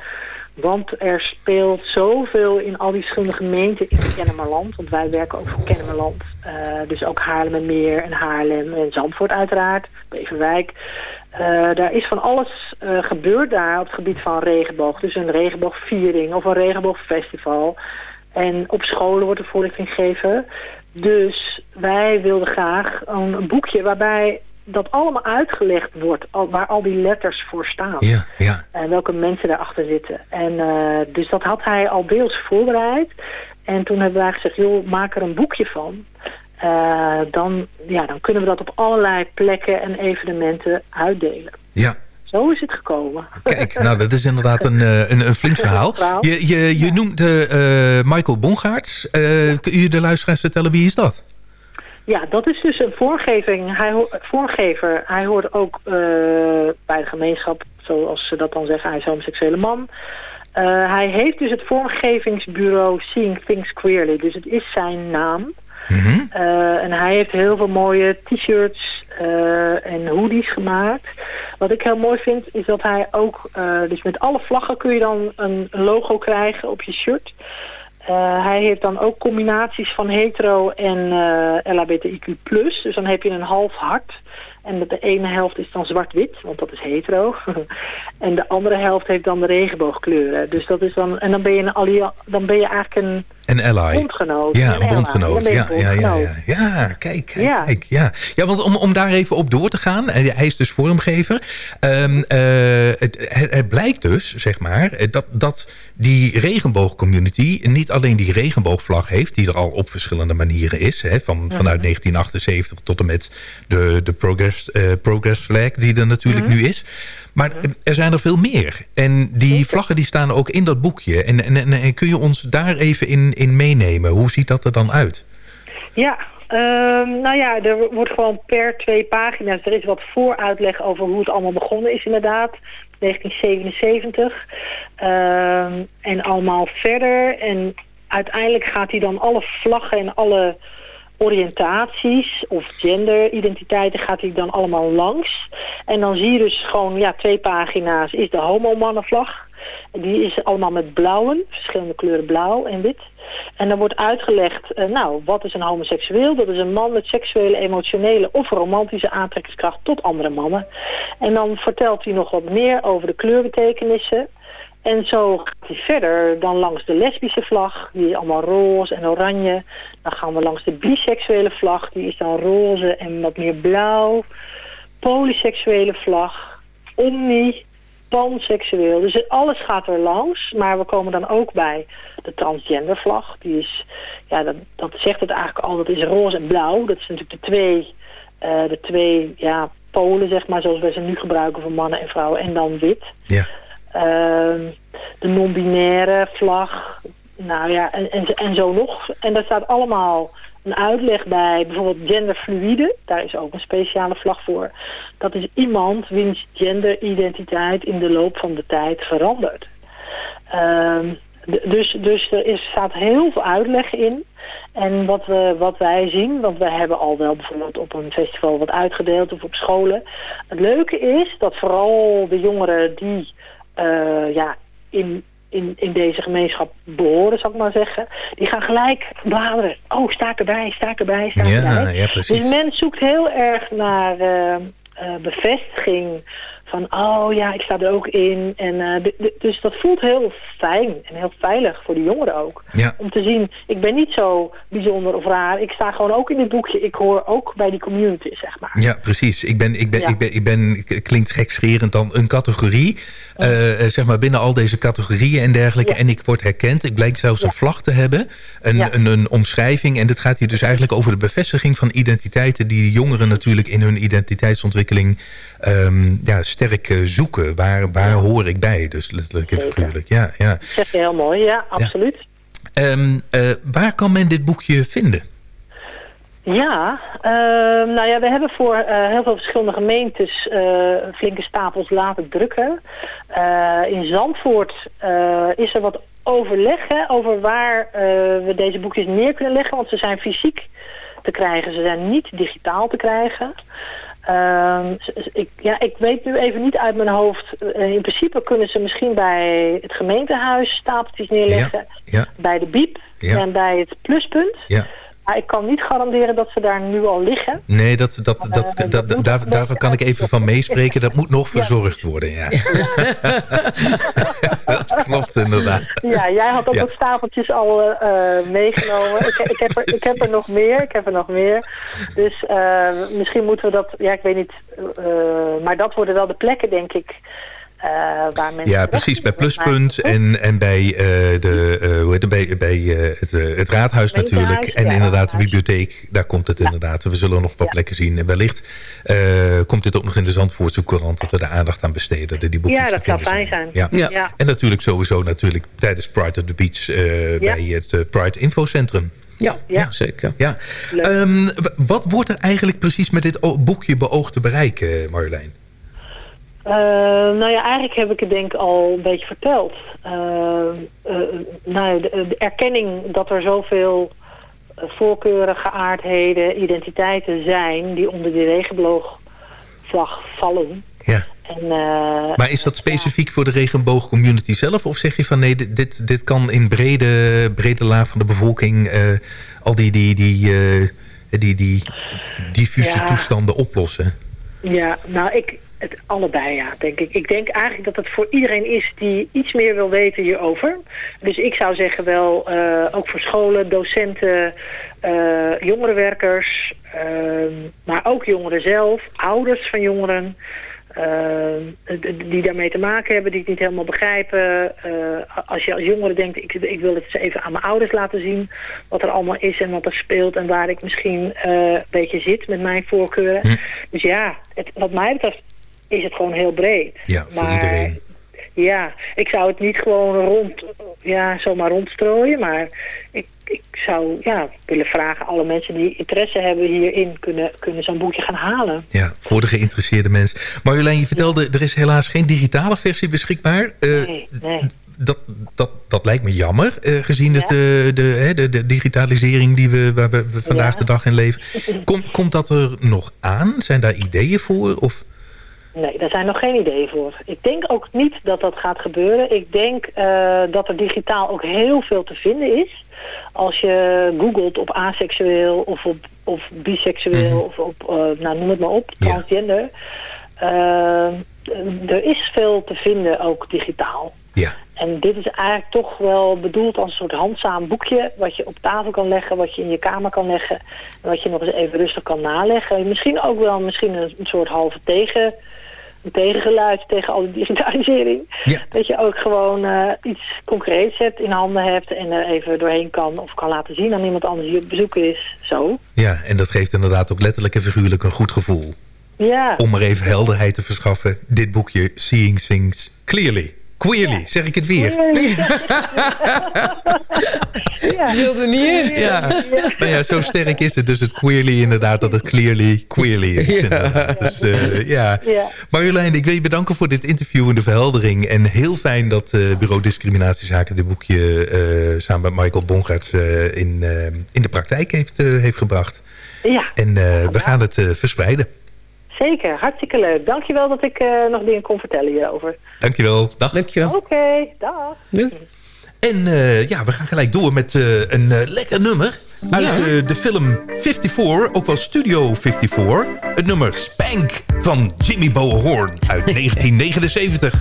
L: Want er speelt zoveel in al die verschillende gemeenten in Kennemerland. Want wij werken ook voor Kennemerland. Uh, dus ook Haarlemmermeer en Haarlem en Zandvoort uiteraard. Beverwijk. Uh, daar is van alles uh, gebeurd daar op het gebied van regenboog. Dus een regenboogviering of een regenboogfestival. En op scholen wordt er voorlichting gegeven. Dus wij wilden graag een boekje waarbij dat allemaal uitgelegd wordt, al, waar al die letters voor staan.
F: Ja, ja.
L: En welke mensen daarachter zitten. En uh, dus dat had hij al deels voorbereid. En toen hebben wij gezegd, joh, maak er een boekje van. Uh, dan, ja, dan kunnen we dat op allerlei plekken en evenementen uitdelen.
F: Ja,
L: zo is het gekomen.
F: Kijk, nou dat is inderdaad een, een, een flink verhaal. Je, je, je noemde uh, Michael Bongaerts. Ja. Kun je de luisteraars vertellen, wie is dat?
L: Ja, dat is dus een voorgeving. Hij, voorgever, hij hoort ook uh, bij de gemeenschap, zoals ze dat dan zeggen, hij is homoseksuele man. Uh, hij heeft dus het vormgevingsbureau Seeing Things Queerly, dus het is zijn naam. Mm -hmm. uh, en hij heeft heel veel mooie t-shirts en hoodies gemaakt. Wat ik heel mooi vind, is dat hij ook, dus met alle vlaggen kun je dan een logo krijgen op je shirt. Uh, hij heeft dan ook combinaties van hetero en uh, LHBTIQ+. Dus dan heb je een half hart. En de ene helft is dan zwart-wit, want dat is hetero. en de andere helft heeft dan de regenboogkleuren. Dus dat is dan, en dan ben je, een dan ben je eigenlijk een,
F: een ally.
L: bondgenoot.
F: Ja,
L: een,
F: bondgenoot.
L: Ja,
F: ja, ja, ja, ja, ja, kijk, kijk, ja. kijk. Ja, ja want om, om daar even op door te gaan. Hij is dus vormgever. Um, uh, het, het, blijkt dus, zeg maar, dat, dat die regenboogcommunity niet alleen die regenboogvlag heeft... die er al op verschillende manieren is. Hè, van, vanuit 1978 tot en met de, de Progress, uh, Progress Flag die er natuurlijk mm -hmm. nu is. Maar er zijn er veel meer. En die vlaggen die staan ook in dat boekje. En, en, en, en kun je ons daar even in, in meenemen? Hoe ziet dat er dan uit?
L: Ja, um, nou ja, er wordt gewoon per twee pagina's... er is wat vooruitleg over hoe het allemaal begonnen is inderdaad. 1977. Um, en allemaal verder. En uiteindelijk gaat hij dan alle vlaggen en alle oriëntaties of genderidentiteiten gaat hij dan allemaal langs. En dan zie je dus gewoon, ja, twee pagina's is de homomannenvlag. Die is allemaal met blauwen, verschillende kleuren blauw en wit. En dan wordt uitgelegd, uh, nou, wat is een homoseksueel? Dat is een man met seksuele, emotionele of romantische aantrekkingskracht tot andere mannen. En dan vertelt hij nog wat meer over de kleurbetekenissen. En zo gaat hij verder dan langs de lesbische vlag, die is allemaal roze en oranje. Dan gaan we langs de biseksuele vlag, die is dan roze en wat meer blauw. Polyseksuele vlag, omni, panseksueel. Dus alles gaat er langs, maar we komen dan ook bij de transgender vlag. Die is, ja, dat, dat zegt het eigenlijk al, dat is roze en blauw. Dat zijn natuurlijk de twee, uh, de twee ja, polen, zeg maar, zoals wij ze nu gebruiken voor mannen en vrouwen. En dan wit.
F: Ja.
L: Uh, de non-binaire vlag. Nou ja, en, en, en zo nog. En daar staat allemaal een uitleg bij. Bijvoorbeeld genderfluide. Daar is ook een speciale vlag voor. Dat is iemand wiens genderidentiteit in de loop van de tijd verandert. Uh, dus, dus er is, staat heel veel uitleg in. En wat, we, wat wij zien, want we hebben al wel bijvoorbeeld op een festival wat uitgedeeld of op scholen. Het leuke is dat vooral de jongeren die uh, ja, in, in, in deze gemeenschap behoren, zal ik maar zeggen. Die gaan gelijk bladeren. Oh, sta ik erbij, sta ik erbij, sta ik
F: ja,
L: erbij.
F: Ja, precies.
L: Dus men zoekt heel erg naar uh, uh, bevestiging van, oh ja, ik sta er ook in. En, eh, dus dat voelt heel fijn en heel veilig voor de jongeren ook.
F: Ja.
L: Om te zien, ik ben niet zo bijzonder of raar. Ik sta gewoon ook in dit boekje. Ik hoor ook bij die community, zeg maar.
F: Ja, precies. Ik ben, ik ben,
L: Ja.
F: ik ben, ik ben klinkt gekscherend dan een categorie. eh, eh, zeg maar binnen al deze categorieën en dergelijke. En ik word herkend. Ik blijk zelfs een vlag te hebben. Een, een, een omschrijving. En dit gaat hier dus eigenlijk over de bevestiging van identiteiten... die jongeren natuurlijk in hun identiteitsontwikkeling ehm, ja, sterk eh, zoeken. Waar, waar hoor ik bij? Dus letterlijk en figuurlijk. Ja, ja.
L: Dat zeg je heel mooi, ja, absoluut.
F: Ehm, eh, waar kan men dit boekje vinden?
L: Ja, ehm, nou ja, we hebben voor eh, heel veel verschillende gemeentes flinke stapels laten drukken. In Zandvoort is er wat overleg hè, over waar we deze boekjes neer kunnen leggen. Want ze zijn fysiek te krijgen, ze zijn niet digitaal te krijgen. Ehm, ik, ja, ik weet nu even niet uit mijn hoofd. Eh, in principe kunnen ze misschien bij het gemeentehuis stapeltjes neerleggen.
F: Ja.
L: Bij de BIEB
F: Ja.
L: en bij het pluspunt.
F: Ja.
L: Maar ik kan niet garanderen dat ze daar nu al liggen.
F: Nee, dat, dat, dat,
L: Eh,
F: dat,
L: dat
F: daar, daarvan kan ik even van meespreken. Dat moet nog verzorgd worden, ja. dat klopt inderdaad.
L: Ja, jij had ook
F: Ja.
L: wat stapeltjes al eh, eh, meegenomen. Ik, ik, heb er, ik heb er nog meer, ik heb er nog meer. Dus misschien moeten we dat, ja ik weet niet, maar dat worden wel de plekken denk ik, eh, waar mensen...
F: Ja, precies. Bij Pluspunt en, en bij, eh, de, eh, hoe heet het, bij, bij eh, het, eh, het raadhuis natuurlijk. En
L: ja,
F: inderdaad de bibliotheek. Daar komt het inderdaad. We zullen nog wat plekken zien. En wellicht eh, komt dit ook nog in de Zandvoortse Courant... dat we daar aandacht aan besteden. Dat die boekjes
L: Ja, dat zou fijn zijn.
F: Ja.
L: Ja. Ja.
F: En natuurlijk sowieso natuurlijk tijdens Pride of the Beach... eh,
L: Ja.
F: bij het Pride Infocentrum.
G: Ja,
L: ja.
G: zeker.
F: Ja. Ehm, wat wordt er eigenlijk precies met dit boekje beoogd te bereiken, Marjolein?
L: Eh, nou ja, eigenlijk heb ik het denk ik al een beetje verteld. Eh, eh, nou, ja, de, de erkenning dat er zoveel voorkeuren, geaardheden, identiteiten zijn... die onder die regenboogvlag vallen.
F: Ja.
L: En,
F: Maar is dat specifiek voor de regenboogcommunity zelf? Of zeg je van nee, dit, dit, kan in brede, brede laag van de bevolking... al die, die, die, die, die diffuse
L: Ja.
F: toestanden oplossen?
L: Ja, nou, ik, het allebei ja, denk ik. Ik denk eigenlijk dat het voor iedereen is die iets meer wil weten hierover. Dus ik zou zeggen wel, eh, ook voor scholen, docenten, eh, jongerenwerkers, ehm, maar ook jongeren zelf, ouders van jongeren. ehm, die daarmee te maken hebben, die het niet helemaal begrijpen. Eh, als je als jongere denkt, ik, ik wil het eens even aan mijn ouders laten zien... wat er allemaal is en wat er speelt... en waar ik misschien een beetje zit met mijn voorkeuren. Dus ja, het, wat mij betreft is het gewoon heel breed.
F: Ja, voor
L: Maar,
F: iedereen.
L: Ja, ik zou het niet gewoon rond, ja, zomaar rondstrooien, maar ik, ik zou ja, willen vragen, alle mensen die interesse hebben hierin, kunnen, kunnen zo'n boekje gaan halen.
F: Ja, voor de geïnteresseerde mens. Marjolein, je vertelde, er is helaas geen digitale versie beschikbaar. Eh,
L: Nee, nee.
F: dat, dat, dat lijkt me jammer, eh, gezien het,
L: Ja.
F: eh, de, de, de digitalisering die we, waar we vandaag
L: Ja.
F: de dag in leven. Kom, komt dat er nog aan? Zijn daar ideeën voor? Of...
L: Nee, daar zijn nog geen ideeën voor. Ik denk ook niet dat dat gaat gebeuren. Ik denk eh, dat er digitaal ook heel veel te vinden is. Als je googelt op aseksueel of op of biseksueel of op, eh, nou noem het maar op, transgender. Eh, er is veel te vinden ook digitaal.
F: Ja.
L: En dit is eigenlijk toch wel bedoeld als een soort handzaam boekje... wat je op tafel kan leggen, wat je in je kamer kan leggen... en wat je nog eens even rustig kan naleggen. Misschien ook wel misschien een, soort halve tegen, tegengeluid tegen al die digitalisering. Dat je ook gewoon eh, iets concreets hebt, in handen hebt... en er even doorheen kan of kan laten zien aan iemand anders die op bezoek is. Zo.
F: Ja, en dat geeft inderdaad ook letterlijk en figuurlijk een goed gevoel.
L: Ja.
F: Om er even helderheid te verschaffen. Dit boekje, Seeing Things Clearly. Queerly, zeg ik het weer.
L: ja.
G: wilde niet in.
F: Ja. Maar ja, zo sterk is het. Dus het queerly inderdaad, dat het clearly queerly is.
G: Ja.
F: inderdaad. Dus, eh, ja.
L: Ja.
F: Marjolein, ik wil je bedanken voor dit interview en de verheldering. En heel fijn dat eh, Bureau Discriminatiezaken dit boekje eh, samen met Michael Bongaerts eh, in, in de praktijk heeft, eh, heeft gebracht.
L: Ja,
F: En eh, we gaan het eh, verspreiden.
L: Zeker. Hartstikke leuk. Dankjewel dat ik eh, nog dingen kon vertellen hierover.
F: Dankjewel. Dag.
G: Dankjewel.
L: Oké, dag.
F: En eh, ja, we gaan gelijk door met eh, een lekker nummer. Uit
G: Ja.
F: de film 54, ook wel Studio 54. Het nummer Spank van Jimmy Bo Horn uit 1979.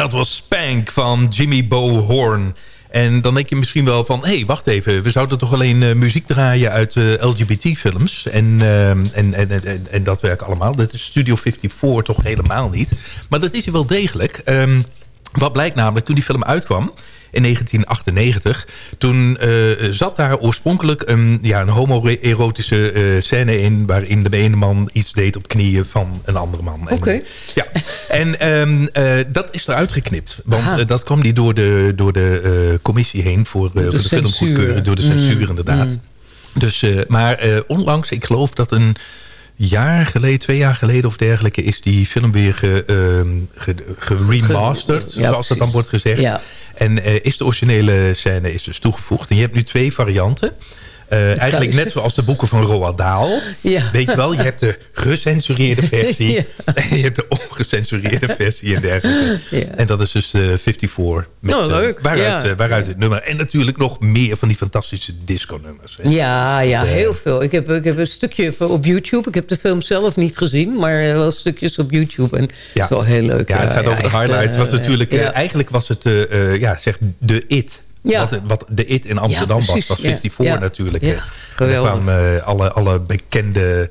F: Dat was Spank van Jimmy Bo Horn. En dan denk je misschien wel van... hé, hey, wacht even, we zouden toch alleen eh, muziek draaien uit eh, LGBT-films... En, eh, en, en, en, en, dat werk allemaal. Dat is Studio 54 toch helemaal niet. Maar dat is hij wel degelijk. Ehm, wat blijkt namelijk, toen die film uitkwam... in 1998... toen eh, zat daar oorspronkelijk een, ja, een homoerotische eh scène in... waarin de ene man iets deed op knieën van een andere man.
G: Oké.
F: ja, en ehm, eh, dat is eruit geknipt. Want eh, dat kwam die door de, door de eh, commissie heen voor, eh, voor de,
G: censuur.
F: filmgoedkeuring. Door de censuur
G: Mm,
F: inderdaad.
G: mm.
F: Dus, eh, maar eh, onlangs, ik geloof dat een jaar geleden, twee jaar geleden of dergelijke... is die film weer ge, ehm, ge, geremasterd,
G: Ge- ja,
F: zoals dat dan wordt gezegd.
G: Ja.
F: En eh, is de originele scène is dus toegevoegd. En je hebt nu twee varianten. Eh, eigenlijk net zoals de boeken van Roald Dahl.
G: Ja.
F: Weet je wel, je hebt de gecensureerde versie.
G: Ja.
F: En je hebt de ongecensureerde versie en dergelijke.
G: Ja.
F: En dat is dus eh 54. Met,
G: Oh, leuk.
F: eh, waaruit,
G: Ja.
F: eh, waaruit het nummer. En natuurlijk nog meer van die fantastische disco-nummers.
G: Ja, ja, heel veel. Ik heb, ik heb een stukje op YouTube. Ik heb de film zelf niet gezien, maar wel stukjes op YouTube. En
F: Ja.
G: het is wel heel leuk.
F: Ja, het gaat over de highlights. Was natuurlijk, eigenlijk was het, ja, zeg, de IT.
G: Ja.
F: Wat, wat de IT in Amsterdam
G: Ja,
F: was, was
G: Ja.
F: 54
G: Ja.
F: natuurlijk.
G: Ja.
F: En
G: geweldig.
F: daar kwamen eh, alle, alle bekende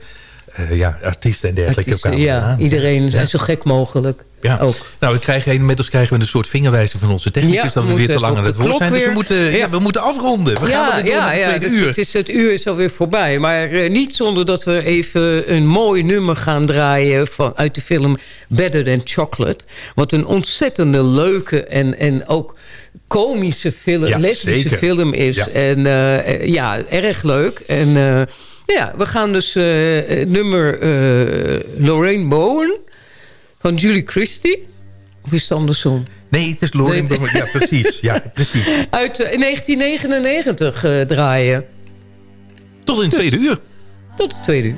F: eh, ja, artiesten en dergelijke
G: Artiesten, ja, iedereen zo gek mogelijk.
F: Ja.
G: Ook.
F: Nou, we krijgen, inmiddels krijgen we een soort vingerwijzer van onze technicus...
G: Ja,
F: dat we
G: we
F: weer te lang aan het woord zijn. Dus we moeten, ja.
G: Ja.
F: we moeten afronden. We gaan
G: ja, ja, dus
F: uur.
G: Het, is, het uur is alweer voorbij. Maar eh, niet zonder dat we even een mooi nummer gaan draaien... Van, uit de film Better Than Chocolate. Wat een ontzettende leuke en, en ook komische film,
F: Ja,
G: lesbische
F: zeker.
G: film is.
F: Ja.
G: En eh, eh, ja, erg leuk. En ja, we gaan dus het nummer Lorraine Bowen van Julie Christie? Of is het andersom?
F: Nee, het is Loring. Ja, precies. Ja, precies.
I: Uit eh, 1999 uh, eh, draaien.
F: Tot in het tweede uur.
I: Tot het tweede uur.